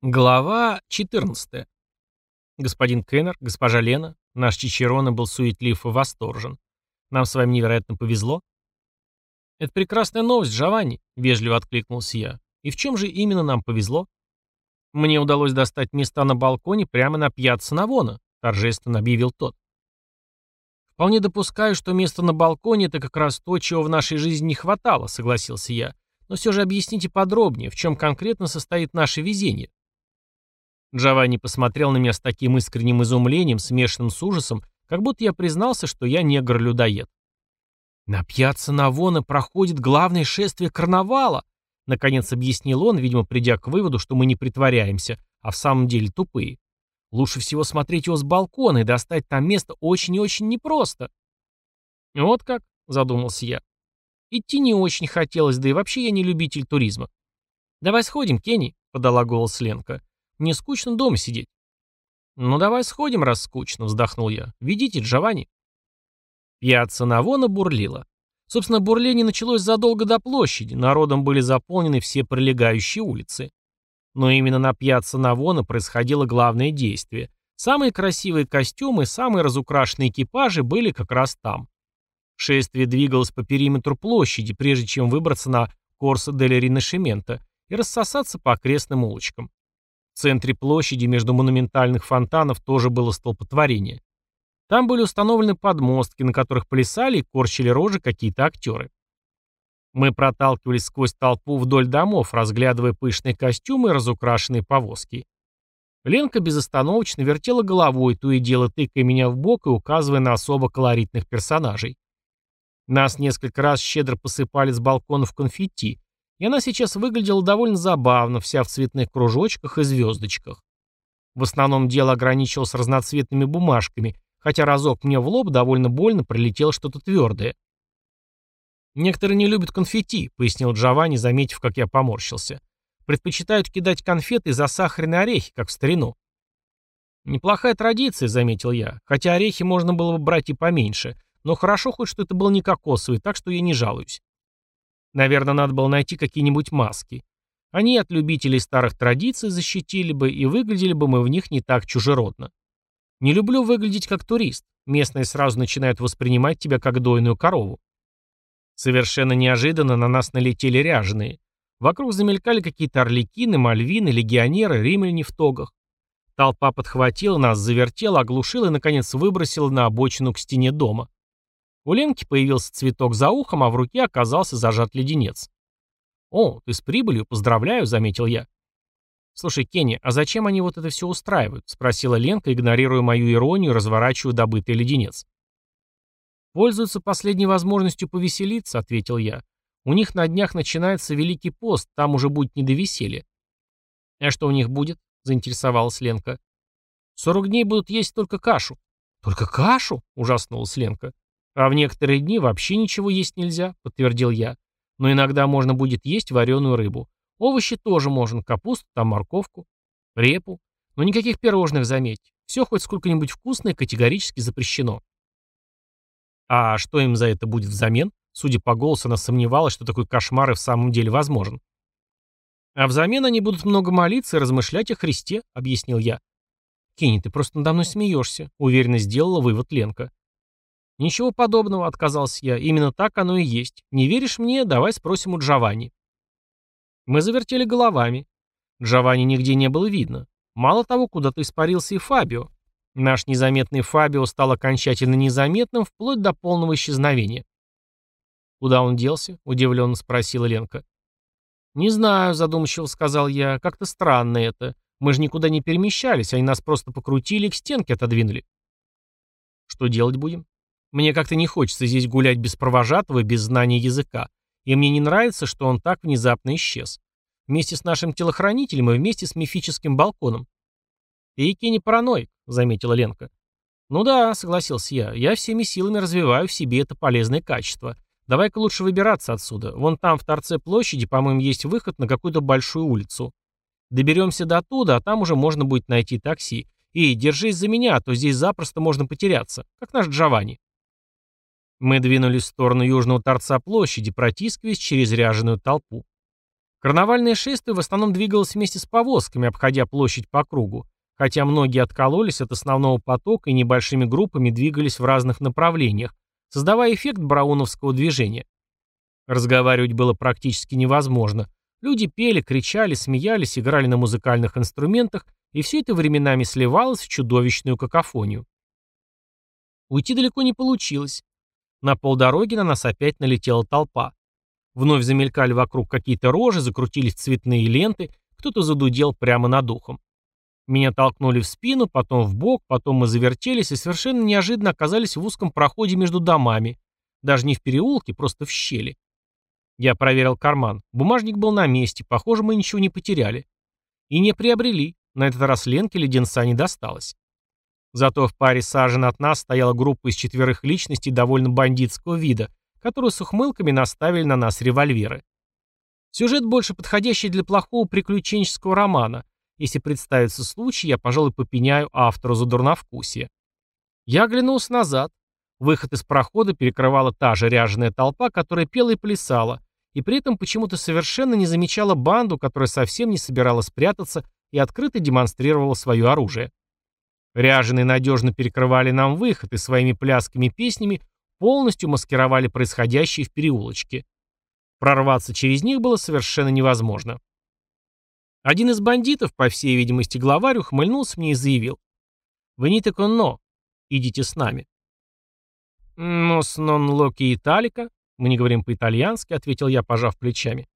Глава 14. Господин Кеннер, госпожа Лена, наш Чичерона был суетлив и восторжен. Нам с вами невероятно повезло. Это прекрасная новость, Джованни, вежливо откликнулся я. И в чем же именно нам повезло? Мне удалось достать места на балконе прямо на пьяцца Навона, торжественно объявил тот. Вполне допускаю, что место на балконе это как раз то, чего в нашей жизни не хватало, согласился я. Но все же объясните подробнее, в чем конкретно состоит наше везение. Джованни посмотрел на меня с таким искренним изумлением, смешанным с ужасом, как будто я признался, что я негр-людоед. «На пьяцца Навона проходит главное шествие карнавала», наконец объяснил он, видимо, придя к выводу, что мы не притворяемся, а в самом деле тупые. Лучше всего смотреть его с балкона и достать там место очень и очень непросто. «Вот как», — задумался я. Идти не очень хотелось, да и вообще я не любитель туризма. «Давай сходим, Кенни», — подала голос Ленка. Мне скучно дома сидеть. «Ну давай сходим, раз скучно», — вздохнул я. «Ведите, Джованни». Пьяцца Навона бурлила. Собственно, бурление началось задолго до площади, народом были заполнены все прилегающие улицы. Но именно на пьяцца Навона происходило главное действие. Самые красивые костюмы, самые разукрашенные экипажи были как раз там. Шествие двигалось по периметру площади, прежде чем выбраться на Корсо дель Ринашемента и рассосаться по окрестным улочкам. В центре площади между монументальных фонтанов тоже было столпотворение. Там были установлены подмостки, на которых плясали и корчили рожи какие-то актеры. Мы проталкивались сквозь толпу вдоль домов, разглядывая пышные костюмы и разукрашенные повозки. Ленка безостановочно вертела головой, то и дело тыкая меня в бок и указывая на особо колоритных персонажей. Нас несколько раз щедро посыпали с балконов конфетти, и она сейчас выглядела довольно забавно, вся в цветных кружочках и звездочках. В основном дело ограничивалось разноцветными бумажками, хотя разок мне в лоб довольно больно прилетело что-то твердое. «Некоторые не любят конфетти», — пояснил Джованни, заметив, как я поморщился. «Предпочитают кидать конфеты и засахаренные орехи, как в старину». «Неплохая традиция», — заметил я, хотя орехи можно было бы брать и поменьше, но хорошо хоть, что это был не кокосовый, так что я не жалуюсь. Наверное, надо было найти какие-нибудь маски. Они от любителей старых традиций защитили бы, и выглядели бы мы в них не так чужеродно. Не люблю выглядеть как турист. Местные сразу начинают воспринимать тебя как дойную корову. Совершенно неожиданно на нас налетели ряженые. Вокруг замелькали какие-то орликины, мальвины, легионеры, римляне в тогах. Толпа подхватила нас, завертела, оглушила и, наконец, выбросила на обочину к стене дома. У Ленки появился цветок за ухом, а в руке оказался зажат леденец. «О, ты с прибылью, поздравляю», — заметил я. «Слушай, Кенни, а зачем они вот это все устраивают?» — спросила Ленка, игнорируя мою иронию, разворачивая добытый леденец. «Пользуются последней возможностью повеселиться», — ответил я. «У них на днях начинается Великий пост, там уже будет не до веселья». «А что у них будет?» — заинтересовалась Ленка. «Сорок дней будут есть только кашу». «Только кашу?» — ужаснулась Ленка. «А в некоторые дни вообще ничего есть нельзя», — подтвердил я. «Но иногда можно будет есть вареную рыбу. Овощи тоже можно, капусту, там морковку, репу. Но никаких пирожных, заметь. Все хоть сколько-нибудь вкусное категорически запрещено». «А что им за это будет взамен?» Судя по голосу, она сомневалась, что такой кошмар и в самом деле возможен. «А взамен они будут много молиться и размышлять о Христе», — объяснил я. «Кенни, ты просто надо мной смеешься», — уверенно сделала вывод Ленка. «Ничего подобного», — отказался я. «Именно так оно и есть. Не веришь мне? Давай спросим у Джованни». Мы завертели головами. Джованни нигде не было видно. Мало того, куда-то испарился и Фабио. Наш незаметный Фабио стал окончательно незаметным вплоть до полного исчезновения. «Куда он делся?» — удивленно спросила Ленка. «Не знаю», — задумчиво сказал я. «Как-то странно это. Мы же никуда не перемещались, они нас просто покрутили и к стенке отодвинули». «Что делать будем?» Мне как-то не хочется здесь гулять без провожатого, без знания языка. И мне не нравится, что он так внезапно исчез. Вместе с нашим телохранителем и вместе с мифическим балконом. «Ты, не параноик», — заметила Ленка. «Ну да», — согласился я, — «я всеми силами развиваю в себе это полезное качество. Давай-ка лучше выбираться отсюда. Вон там, в торце площади, по-моему, есть выход на какую-то большую улицу. Доберемся до туда, а там уже можно будет найти такси. И держись за меня, а то здесь запросто можно потеряться, как наш Джованни». Мы двинулись в сторону южного торца площади, протискиваясь через ряженую толпу. Карнавальное шествие в основном двигалось вместе с повозками, обходя площадь по кругу, хотя многие откололись от основного потока и небольшими группами двигались в разных направлениях, создавая эффект брауновского движения. Разговаривать было практически невозможно. Люди пели, кричали, смеялись, играли на музыкальных инструментах, и все это временами сливалось в чудовищную какофонию. Уйти далеко не получилось. На полдороги на нас опять налетела толпа. Вновь замелькали вокруг какие-то рожи, закрутились цветные ленты, кто-то задудел прямо над ухом. Меня толкнули в спину, потом в бок, потом мы завертелись и совершенно неожиданно оказались в узком проходе между домами. Даже не в переулке, просто в щели. Я проверил карман. Бумажник был на месте, похоже, мы ничего не потеряли. И не приобрели. На этот раз Ленке леденца не досталось. Зато в паре сажен от нас стояла группа из четверых личностей довольно бандитского вида, которые с ухмылками наставили на нас револьверы. Сюжет больше подходящий для плохого приключенческого романа. Если представится случай, я, пожалуй, попеняю автору за дурновкусие. Я оглянулся назад. Выход из прохода перекрывала та же ряженая толпа, которая пела и плясала, и при этом почему-то совершенно не замечала банду, которая совсем не собиралась прятаться и открыто демонстрировала свое оружие. Ряженые надежно перекрывали нам выход и своими плясками и песнями полностью маскировали происходящее в переулочке. Прорваться через них было совершенно невозможно. Один из бандитов, по всей видимости главарь, ухмыльнулся мне и заявил. «Вените конно, идите с нами». «Нос нон локи италика», мы не говорим по-итальянски, ответил я, пожав плечами.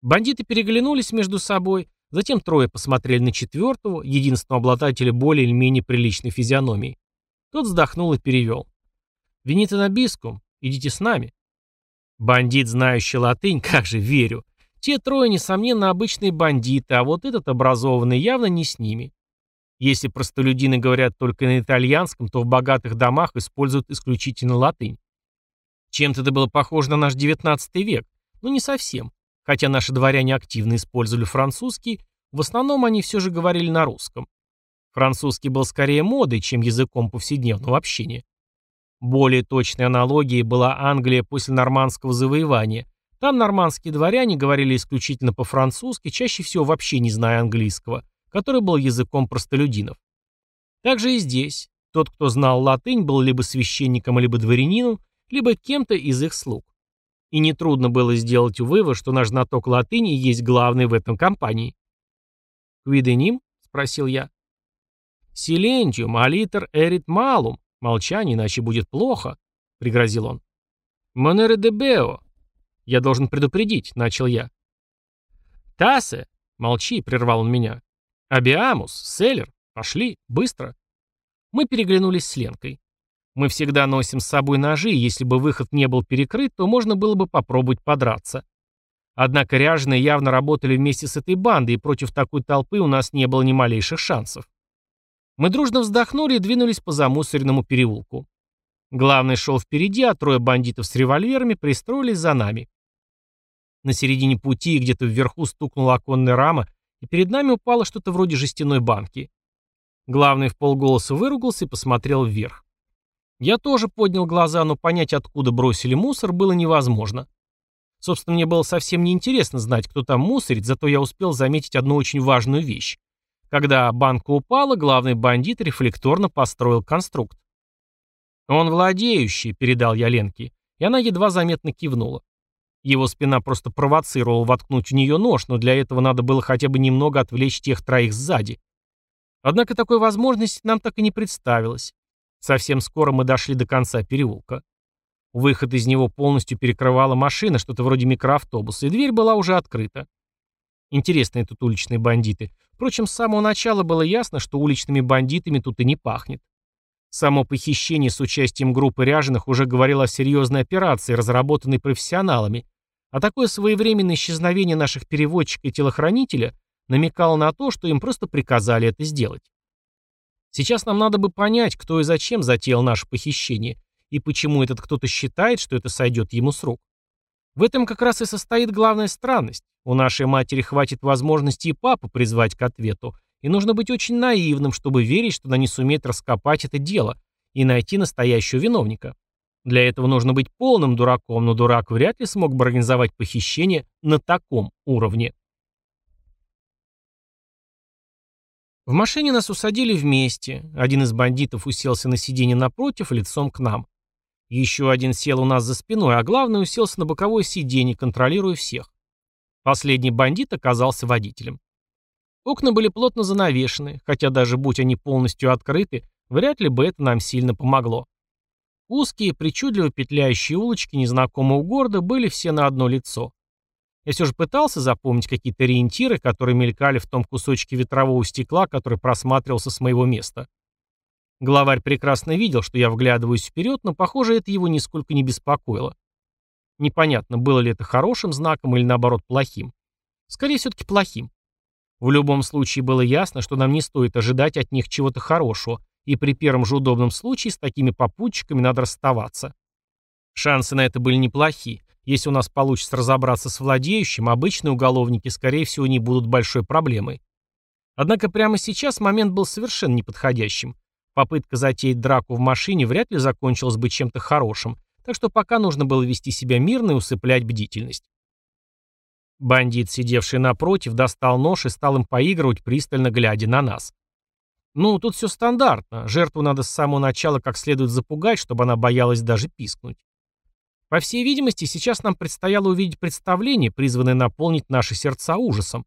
Бандиты переглянулись между собой, затем трое посмотрели на четвертого, единственного обладателя более или менее приличной физиономии. Тот вздохнул и перевел. «Вините на идите с нами». Бандит, знающий латынь, как же верю. Те трое, несомненно, обычные бандиты, а вот этот образованный явно не с ними. Если простолюдины говорят только на итальянском, то в богатых домах используют исключительно латынь. Чем-то это было похоже на наш XIX век, но не совсем. Хотя наши дворяне активно использовали французский, в основном они все же говорили на русском. Французский был скорее модой, чем языком повседневного общения. Более точной аналогией была Англия после нормандского завоевания. Там нормандские дворяне говорили исключительно по-французски, чаще всего вообще не зная английского, который был языком простолюдинов. Также и здесь. Тот, кто знал латынь, был либо священником, либо дворянином, либо кем-то из их слуг. И нетрудно было сделать вывод, что наш знаток латыни есть главный в этом компании. «Квиденим?» — спросил я. «Силентиум, алитер эрит малум. Молчание, иначе будет плохо», — пригрозил он. «Монере де бео». «Я должен предупредить», — начал я. «Тасе!» — молчи, — прервал он меня. «Абиамус, Селлер, пошли, быстро». Мы переглянулись с Ленкой. Мы всегда носим с собой ножи, и если бы выход не был перекрыт, то можно было бы попробовать подраться. Однако ряженые явно работали вместе с этой бандой, и против такой толпы у нас не было ни малейших шансов. Мы дружно вздохнули и двинулись по замусоренному переулку. Главный шел впереди, а трое бандитов с револьверами пристроились за нами. На середине пути где-то вверху стукнула оконная рама, и перед нами упало что-то вроде жестяной банки. Главный в полголоса выругался и посмотрел вверх. Я тоже поднял глаза, но понять, откуда бросили мусор, было невозможно. Собственно, мне было совсем неинтересно знать, кто там мусорит, зато я успел заметить одну очень важную вещь. Когда банка упала, главный бандит рефлекторно построил конструкт. «Он владеющий», — передал я Ленке, и она едва заметно кивнула. Его спина просто провоцировала воткнуть в нее нож, но для этого надо было хотя бы немного отвлечь тех троих сзади. Однако такой возможности нам так и не представилось. Совсем скоро мы дошли до конца переулка. Выход из него полностью перекрывала машина, что-то вроде микроавтобуса, и дверь была уже открыта. Интересные тут уличные бандиты. Впрочем, с самого начала было ясно, что уличными бандитами тут и не пахнет. Само похищение с участием группы ряженых уже говорило о серьезной операции, разработанной профессионалами, а такое своевременное исчезновение наших переводчика и телохранителя намекало на то, что им просто приказали это сделать. Сейчас нам надо бы понять, кто и зачем затеял наше похищение, и почему этот кто-то считает, что это сойдет ему с рук. В этом как раз и состоит главная странность. У нашей матери хватит возможности и папу призвать к ответу, и нужно быть очень наивным, чтобы верить, что она не сумеет раскопать это дело и найти настоящего виновника. Для этого нужно быть полным дураком, но дурак вряд ли смог бы организовать похищение на таком уровне. В машине нас усадили вместе. Один из бандитов уселся на сиденье напротив, лицом к нам. Еще один сел у нас за спиной, а главный уселся на боковое сиденье, контролируя всех. Последний бандит оказался водителем. Окна были плотно занавешены, хотя даже будь они полностью открыты, вряд ли бы это нам сильно помогло. Узкие, причудливо петляющие улочки незнакомого города были все на одно лицо. Я все же пытался запомнить какие-то ориентиры, которые мелькали в том кусочке ветрового стекла, который просматривался с моего места. Главарь прекрасно видел, что я вглядываюсь вперед, но, похоже, это его нисколько не беспокоило. Непонятно, было ли это хорошим знаком или, наоборот, плохим. Скорее, все-таки плохим. В любом случае было ясно, что нам не стоит ожидать от них чего-то хорошего, и при первом же удобном случае с такими попутчиками надо расставаться. Шансы на это были неплохи. Если у нас получится разобраться с владеющим, обычные уголовники, скорее всего, не будут большой проблемой. Однако прямо сейчас момент был совершенно неподходящим. Попытка затеять драку в машине вряд ли закончилась бы чем-то хорошим, так что пока нужно было вести себя мирно и усыплять бдительность. Бандит, сидевший напротив, достал нож и стал им поигрывать, пристально глядя на нас. Ну, тут все стандартно. Жертву надо с самого начала как следует запугать, чтобы она боялась даже пискнуть. По всей видимости, сейчас нам предстояло увидеть представление, призванное наполнить наши сердца ужасом.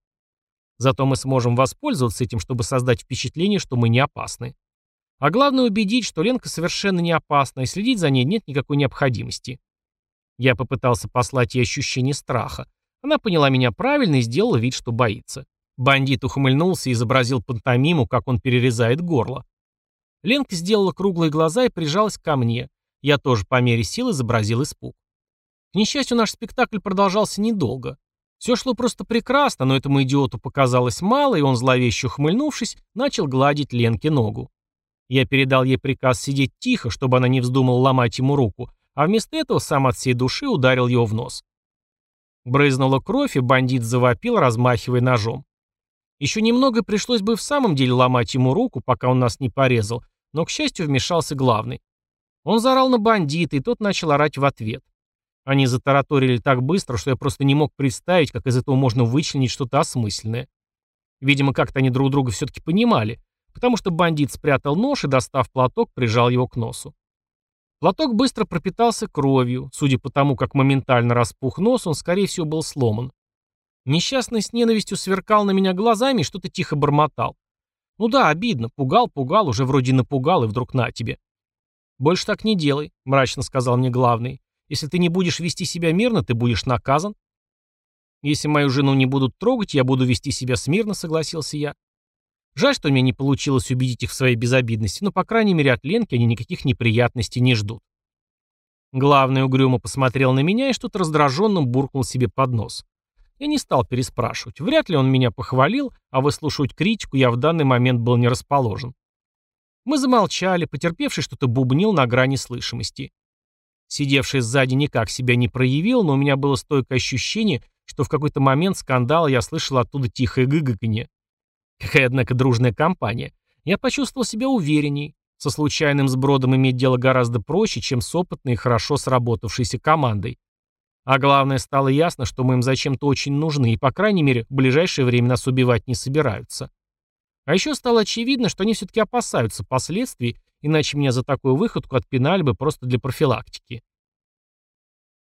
Зато мы сможем воспользоваться этим, чтобы создать впечатление, что мы не опасны. А главное убедить, что Ленка совершенно не опасна, и следить за ней нет никакой необходимости. Я попытался послать ей ощущение страха. Она поняла меня правильно и сделала вид, что боится. Бандит ухмыльнулся и изобразил пантомиму, как он перерезает горло. Ленка сделала круглые глаза и прижалась ко мне. Я тоже по мере сил изобразил испуг. К несчастью, наш спектакль продолжался недолго. Все шло просто прекрасно, но этому идиоту показалось мало, и он, зловеще ухмыльнувшись, начал гладить Ленке ногу. Я передал ей приказ сидеть тихо, чтобы она не вздумала ломать ему руку, а вместо этого сам от всей души ударил его в нос. Брызнула кровь, и бандит завопил, размахивая ножом. Еще немного пришлось бы в самом деле ломать ему руку, пока он нас не порезал, но, к счастью, вмешался главный. Он заорал на бандита, и тот начал орать в ответ. Они затараторили так быстро, что я просто не мог представить, как из этого можно вычленить что-то осмысленное. Видимо, как-то они друг друга все-таки понимали, потому что бандит спрятал нож и, достав платок, прижал его к носу. Платок быстро пропитался кровью. Судя по тому, как моментально распух нос, он, скорее всего, был сломан. Несчастный с ненавистью сверкал на меня глазами и что-то тихо бормотал. Ну да, обидно. Пугал, пугал, уже вроде напугал, и вдруг на тебе. «Больше так не делай», — мрачно сказал мне главный. «Если ты не будешь вести себя мирно, ты будешь наказан». «Если мою жену не будут трогать, я буду вести себя смирно», — согласился я. Жаль, что меня не получилось убедить их в своей безобидности, но, по крайней мере, от Ленки они никаких неприятностей не ждут. Главный угрюмо посмотрел на меня и что-то раздраженным буркнул себе под нос. Я не стал переспрашивать. Вряд ли он меня похвалил, а выслушивать критику я в данный момент был не расположен. Мы замолчали, потерпевший что-то бубнил на грани слышимости. Сидевший сзади никак себя не проявил, но у меня было стойкое ощущение, что в какой-то момент скандала я слышал оттуда тихое гыгыканье. Какая, однако, дружная компания. Я почувствовал себя уверенней. Со случайным сбродом иметь дело гораздо проще, чем с опытной и хорошо сработавшейся командой. А главное, стало ясно, что мы им зачем-то очень нужны, и, по крайней мере, в ближайшее время нас убивать не собираются. А еще стало очевидно, что они все-таки опасаются последствий, иначе меня за такую выходку отпинали бы просто для профилактики.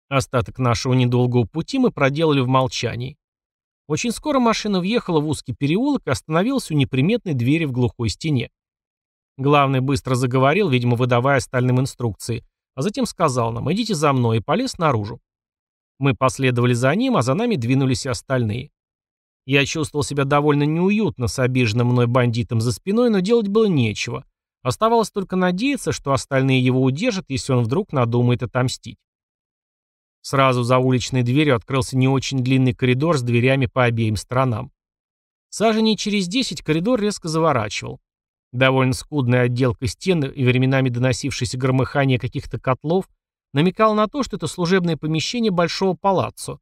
Остаток нашего недолгого пути мы проделали в молчании. Очень скоро машина въехала в узкий переулок и остановилась у неприметной двери в глухой стене. Главный быстро заговорил, видимо, выдавая остальным инструкции, а затем сказал нам «идите за мной» и полез наружу. Мы последовали за ним, а за нами двинулись и остальные. Я чувствовал себя довольно неуютно с обиженным мной бандитом за спиной, но делать было нечего. Оставалось только надеяться, что остальные его удержат, если он вдруг надумает отомстить. Сразу за уличной дверью открылся не очень длинный коридор с дверями по обеим сторонам. Саженей через десять коридор резко заворачивал. Довольно скудная отделка стен и временами доносившееся громыхание каких-то котлов намекал на то, что это служебное помещение большого палаццо.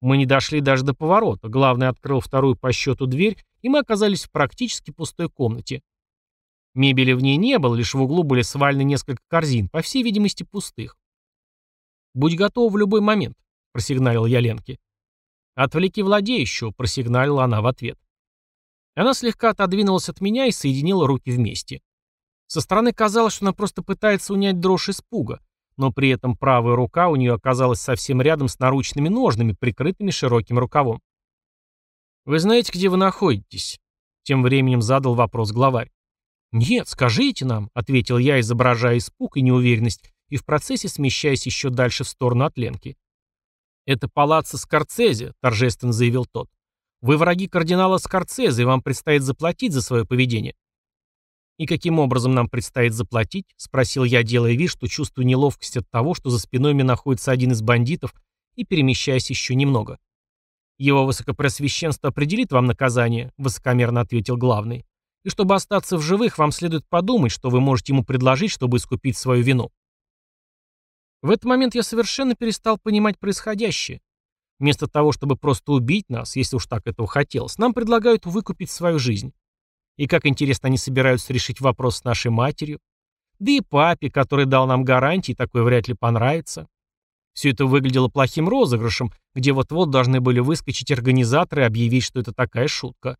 Мы не дошли даже до поворота, главный открыл вторую по счету дверь, и мы оказались в практически пустой комнате. Мебели в ней не было, лишь в углу были свалены несколько корзин, по всей видимости пустых. «Будь готова в любой момент», — просигналил я Ленке. «Отвлеки владеющего», — просигналила она в ответ. Она слегка отодвинулась от меня и соединила руки вместе. Со стороны казалось, что она просто пытается унять дрожь испуга, но при этом правая рука у нее оказалась совсем рядом с наручными ножными, прикрытыми широким рукавом. «Вы знаете, где вы находитесь?» Тем временем задал вопрос главарь. «Нет, скажите нам», — ответил я, изображая испуг и неуверенность, и в процессе смещаясь еще дальше в сторону от Ленки. «Это палаццо Скорцезе», — торжественно заявил тот. «Вы враги кардинала Скорцезе, и вам предстоит заплатить за свое поведение». «И каким образом нам предстоит заплатить?» — спросил я, делая вид, что чувствую неловкость от того, что за спиной мне находится один из бандитов, и перемещаясь еще немного. «Его высокопросвященство определит вам наказание», — высокомерно ответил главный. «И чтобы остаться в живых, вам следует подумать, что вы можете ему предложить, чтобы искупить свою вину». В этот момент я совершенно перестал понимать происходящее. Вместо того, чтобы просто убить нас, если уж так этого хотелось, нам предлагают выкупить свою жизнь. И как интересно они собираются решить вопрос с нашей матерью. Да и папе, который дал нам гарантии, такое вряд ли понравится. Все это выглядело плохим розыгрышем, где вот-вот должны были выскочить организаторы и объявить, что это такая шутка.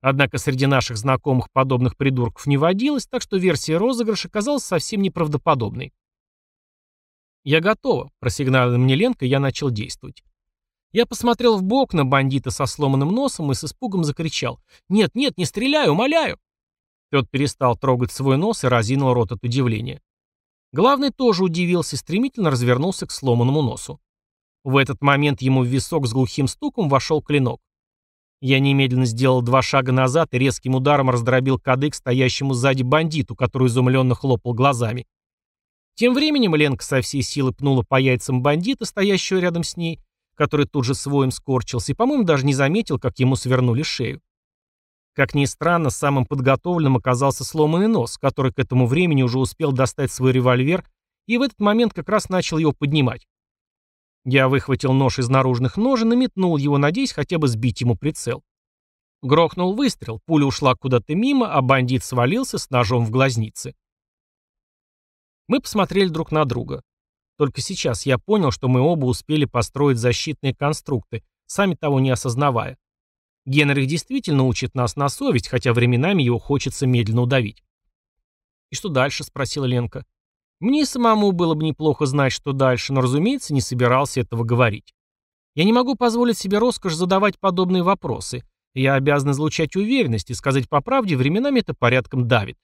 Однако среди наших знакомых подобных придурков не водилось, так что версия розыгрыша казалась совсем неправдоподобной. «Я готова», — просигналила мне Ленка, я начал действовать. Я посмотрел в бок на бандита со сломанным носом и с испугом закричал. «Нет, нет, не стреляй, умоляю!» Тот перестал трогать свой нос и разинул рот от удивления. Главный тоже удивился и стремительно развернулся к сломанному носу. В этот момент ему в висок с глухим стуком вошел клинок. Я немедленно сделал два шага назад и резким ударом раздробил кадык стоящему сзади бандиту, который изумленно хлопал глазами. Тем временем Ленка со всей силы пнула по яйцам бандита, стоящего рядом с ней, который тут же своим скорчился и, по-моему, даже не заметил, как ему свернули шею. Как ни странно, самым подготовленным оказался сломанный нос, который к этому времени уже успел достать свой револьвер и в этот момент как раз начал его поднимать. Я выхватил нож из наружных ножен и метнул его, надеясь хотя бы сбить ему прицел. Грохнул выстрел, пуля ушла куда-то мимо, а бандит свалился с ножом в глазнице. Мы посмотрели друг на друга. Только сейчас я понял, что мы оба успели построить защитные конструкты, сами того не осознавая. Генрих действительно учит нас на совесть, хотя временами его хочется медленно удавить. «И что дальше?» — спросила Ленка. Мне самому было бы неплохо знать, что дальше, но, разумеется, не собирался этого говорить. Я не могу позволить себе роскошь задавать подобные вопросы. Я обязан излучать уверенность, и сказать по правде, временами это порядком давит.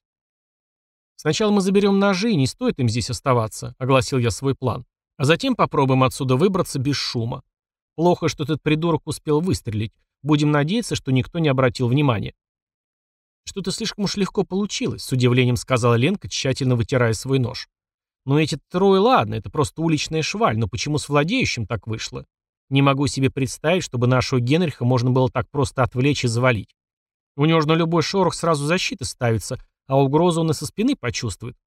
«Сначала мы заберем ножи, не стоит им здесь оставаться», — огласил я свой план. «А затем попробуем отсюда выбраться без шума. Плохо, что этот придурок успел выстрелить. Будем надеяться, что никто не обратил внимания». «Что-то слишком уж легко получилось», — с удивлением сказала Ленка, тщательно вытирая свой нож. «Ну эти трое, ладно, это просто уличная шваль, но почему с владеющим так вышло? Не могу себе представить, чтобы нашего Генриха можно было так просто отвлечь и завалить. У него же на любой шорох сразу защита ставится, а угрозу он и со спины почувствует.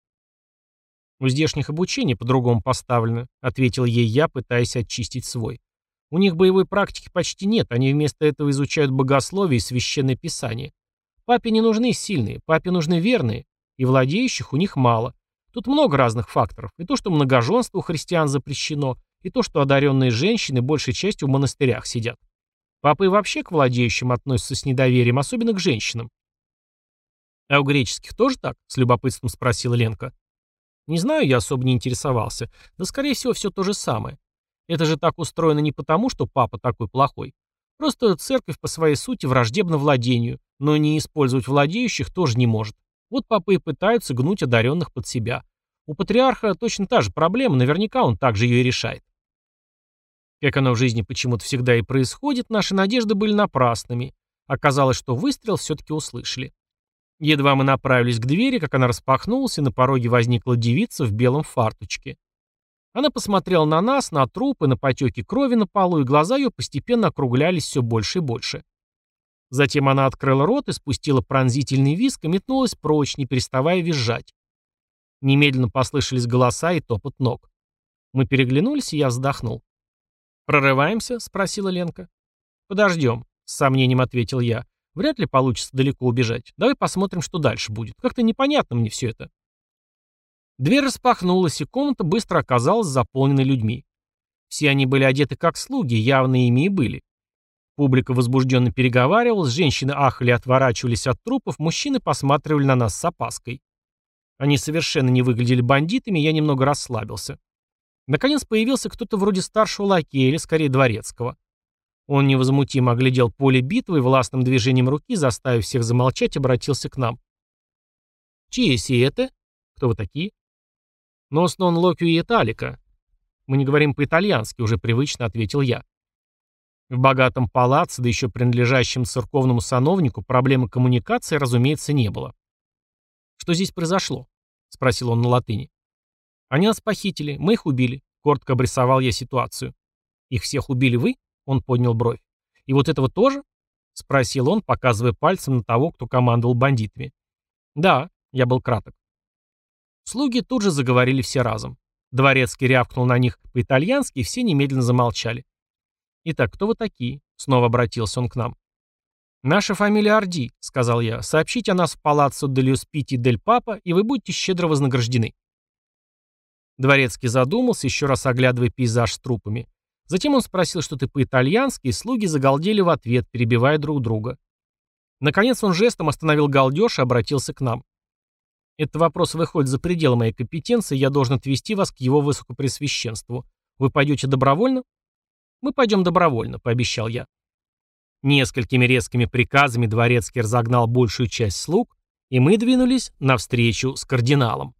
«У здешних обучение по-другому поставлено», — ответил ей я, пытаясь очистить свой. «У них боевой практики почти нет, они вместо этого изучают богословие и священное писание. Папе не нужны сильные, папе нужны верные, и владеющих у них мало. Тут много разных факторов, и то, что многоженство у христиан запрещено, и то, что одаренные женщины большей частью в монастырях сидят. Папы вообще к владеющим относятся с недоверием, особенно к женщинам. «А у греческих тоже так?» — с любопытством спросила Ленка. «Не знаю, я особо не интересовался. Да, скорее всего, все то же самое. Это же так устроено не потому, что папа такой плохой. Просто церковь по своей сути враждебна владению, но не использовать владеющих тоже не может. Вот папы и пытаются гнуть одаренных под себя. У патриарха точно та же проблема, наверняка он также ее и решает. Как оно в жизни почему-то всегда и происходит, наши надежды были напрасными. Оказалось, что выстрел все-таки услышали. Едва мы направились к двери, как она распахнулась, и на пороге возникла девица в белом фартучке. Она посмотрела на нас, на трупы, на потеки крови на полу, и глаза ее постепенно округлялись все больше и больше. Затем она открыла рот и спустила пронзительный виск и метнулась прочь, не переставая визжать. Немедленно послышались голоса и топот ног. Мы переглянулись, и я вздохнул. «Прорываемся?» — спросила Ленка. «Подождем», — с сомнением ответил я. Вряд ли получится далеко убежать. Давай посмотрим, что дальше будет. Как-то непонятно мне все это. Дверь распахнулась, и комната быстро оказалась заполненной людьми. Все они были одеты как слуги, явно ими и были. Публика возбужденно переговаривалась, женщины ахали отворачивались от трупов, мужчины посматривали на нас с опаской. Они совершенно не выглядели бандитами, я немного расслабился. Наконец появился кто-то вроде старшего лакея или скорее дворецкого. Он невозмутимо оглядел поле битвы и властным движением руки, заставив всех замолчать, обратился к нам. «Чьи си это? Кто вы такие?» «Нос нон локю и Италика». «Мы не говорим по-итальянски», — уже привычно ответил я. В богатом палаце, да еще принадлежащем церковному сановнику, проблемы коммуникации, разумеется, не было. «Что здесь произошло?» — спросил он на латыни. «Они нас похитили, мы их убили», — коротко обрисовал я ситуацию. «Их всех убили вы?» — он поднял бровь. «И вот этого тоже?» — спросил он, показывая пальцем на того, кто командовал бандитами. «Да», — я был краток. Слуги тут же заговорили все разом. Дворецкий рявкнул на них по-итальянски, и все немедленно замолчали. «Итак, кто вы такие?» — снова обратился он к нам. «Наша фамилия Орди», — сказал я. «Сообщите о нас в палаццо дель Спити дель Папа, и вы будете щедро вознаграждены». Дворецкий задумался, еще раз оглядывая пейзаж с трупами. Затем он спросил что-то по-итальянски, и слуги загалдели в ответ, перебивая друг друга. Наконец он жестом остановил галдеж и обратился к нам. «Этот вопрос выходит за пределы моей компетенции, я должен отвести вас к его высокопресвященству. Вы пойдете добровольно?» «Мы пойдем добровольно», — пообещал я. Несколькими резкими приказами дворецкий разогнал большую часть слуг, и мы двинулись навстречу с кардиналом.